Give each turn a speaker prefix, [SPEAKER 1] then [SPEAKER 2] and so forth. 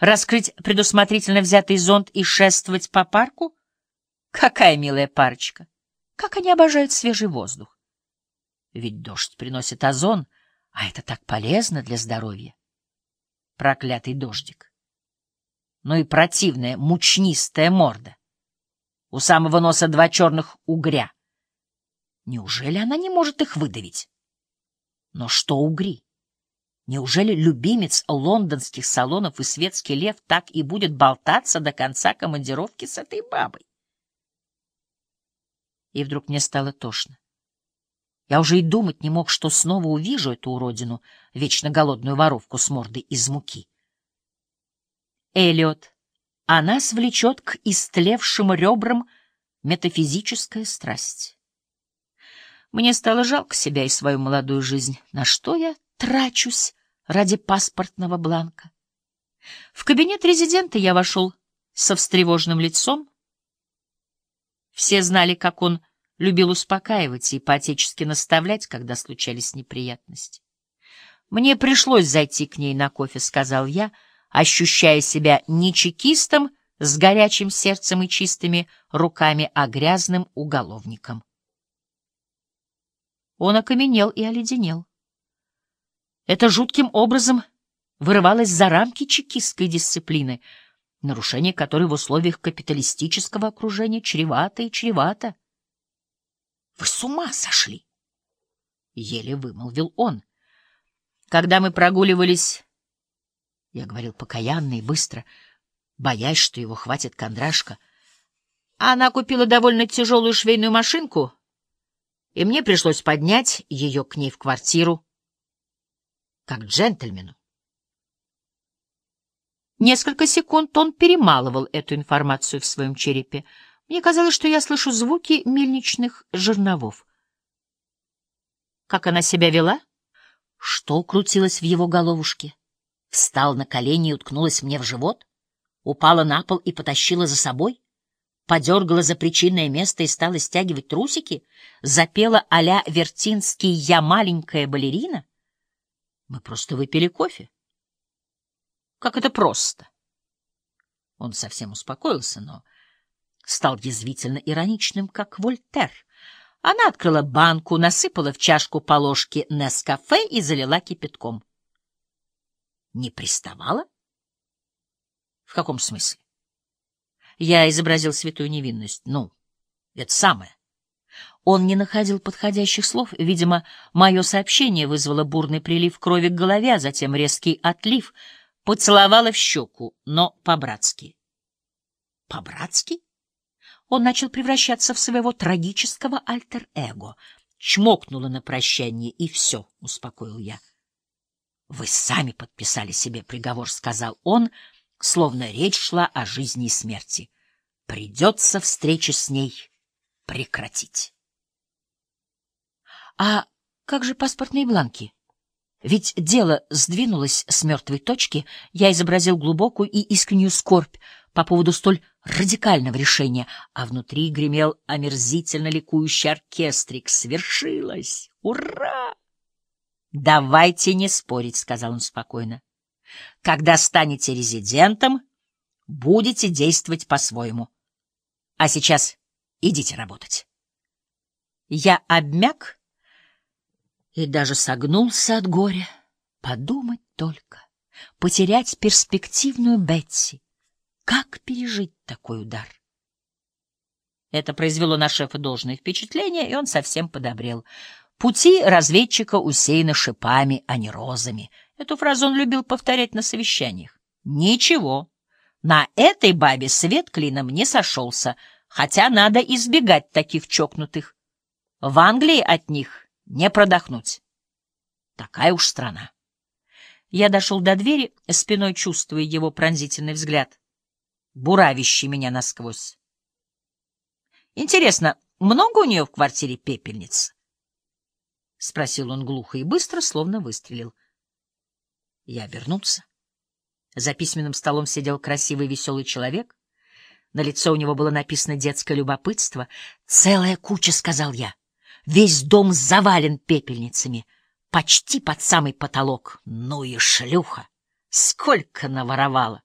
[SPEAKER 1] раскрыть предусмотрительно взятый зонт и шествовать по парку? Какая милая парочка! Как они обожают свежий воздух! Ведь дождь приносит озон, а это так полезно для здоровья. Проклятый дождик! Ну и противная, мучнистая морда. У самого носа два черных угря. Неужели она не может их выдавить? Но что угри? Неужели любимец лондонских салонов и светский лев так и будет болтаться до конца командировки с этой бабой? И вдруг мне стало тошно. Я уже и думать не мог, что снова увижу эту уродину, вечно голодную воровку с мордой из муки. Эллиот, она свлечет к истлевшим ребрам метафизическая страсть. Мне стало жалко себя и свою молодую жизнь. На что я трачусь ради паспортного бланка? В кабинет резидента я вошел со встревоженным лицом. Все знали, как он любил успокаивать и поотечески наставлять, когда случались неприятности. «Мне пришлось зайти к ней на кофе», — сказал я, ощущая себя не чекистом с горячим сердцем и чистыми руками, а грязным уголовником. Он окаменел и оледенел. Это жутким образом вырывалось за рамки чекистской дисциплины, нарушение которой в условиях капиталистического окружения чревато и чревато. — Вы с ума сошли! — еле вымолвил он. Когда мы прогуливались, я говорил покаянно и быстро, боясь, что его хватит кондрашка, она купила довольно тяжелую швейную машинку — и мне пришлось поднять ее к ней в квартиру, как джентльмену. Несколько секунд он перемалывал эту информацию в своем черепе. Мне казалось, что я слышу звуки мельничных жерновов. Как она себя вела? Что крутилось в его головушке? Встал на колени и уткнулась мне в живот? Упала на пол и потащила за собой? подергала за причинное место и стала стягивать трусики, запела а-ля Вертинский «Я маленькая балерина». Мы просто выпили кофе. Как это просто. Он совсем успокоился, но стал язвительно ироничным, как Вольтер. Она открыла банку, насыпала в чашку по ложке Нескафе и залила кипятком. Не приставала? В каком смысле? Я изобразил святую невинность. Ну, это самое. Он не находил подходящих слов. Видимо, мое сообщение вызвало бурный прилив крови к голове, а затем резкий отлив. Поцеловала в щеку, но по-братски. По-братски? Он начал превращаться в своего трагического альтер-эго. Чмокнула на прощание, и все, — успокоил я. — Вы сами подписали себе приговор, — сказал он, — словно речь шла о жизни и смерти. Придется встречу с ней прекратить. А как же паспортные бланки? Ведь дело сдвинулось с мертвой точки, я изобразил глубокую и искреннюю скорбь по поводу столь радикального решения, а внутри гремел омерзительно ликующий оркестрик. Свершилось! Ура! «Давайте не спорить», — сказал он спокойно. Когда станете резидентом, будете действовать по-своему. А сейчас идите работать. Я обмяк и даже согнулся от горя. Подумать только, потерять перспективную Бетси. Как пережить такой удар? Это произвело на шефа должное впечатление, и он совсем подобрел. Пути разведчика усеяны шипами, а не розами — Эту фразу он любил повторять на совещаниях. Ничего, на этой бабе свет клином не сошелся, хотя надо избегать таких чокнутых. В Англии от них не продохнуть. Такая уж страна. Я дошел до двери, спиной чувствуя его пронзительный взгляд, буравящий меня насквозь. Интересно, много у нее в квартире пепельниц? — спросил он глухо и быстро, словно выстрелил. Я обернулся. За письменным столом сидел красивый веселый человек. На лице у него было написано детское любопытство. «Целая куча», — сказал я. «Весь дом завален пепельницами, почти под самый потолок. Ну и шлюха! Сколько наворовала!»